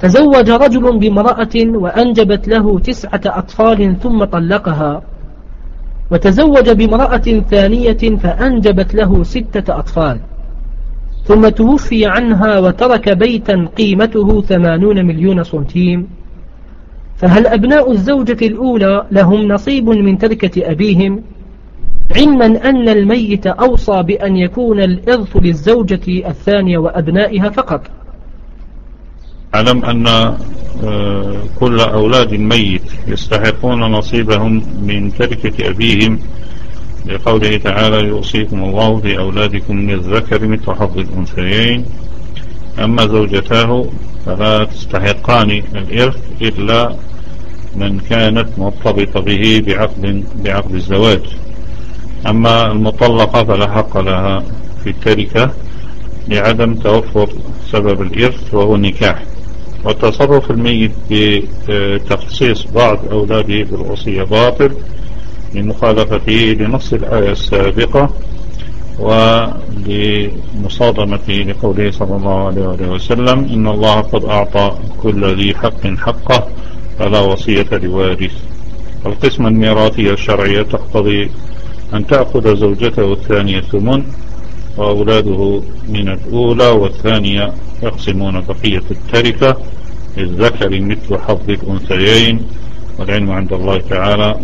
تزوج رجل بامرأة وأنجبت له تسعة أطفال ثم طلقها. وتزوج بامرأة ثانية فأنجبت له ستة أطفال. ثم توفي عنها وترك بيتا قيمته ثمانون مليون سنتيم. فهل أبناء الزوجة الأولى لهم نصيب من تركة أبيهم؟ علما أن الميت أوصى بأن يكون الإرث للزوجة الثانية وأبنائها فقط. أعلم أن آه، كل أولاد الميت يستحقون نصيبهم من تركة أبيهم. لقوله تعالى يوصيكم الله في أولادكم للذكر مثل حظ الأنثيين أما زوجتاه فلا تستحقان الإرث إلا من كانت مرتبطة به بعقد, بعقد الزواج. أما المطلقة فلا حق لها في التركة لعدم توفر سبب الإرث وهو النكاح. وتصرف الميت بتخصيص بعض أولاده بالوصية باطل لمخالفته لنص الآية السابقة ولمصادمته لقوله صلى الله عليه وسلم إن الله قد أعطى كل ذي حق حقه فلا وصية لوارث. القسمة الميراثية الشرعية تقتضي أن تأخذ زوجته الثانية ثمن وأولاده من الأولى والثانية يقسمون بقية التركة للذكر مثل حظ الأنثيين والعلم عند الله تعالى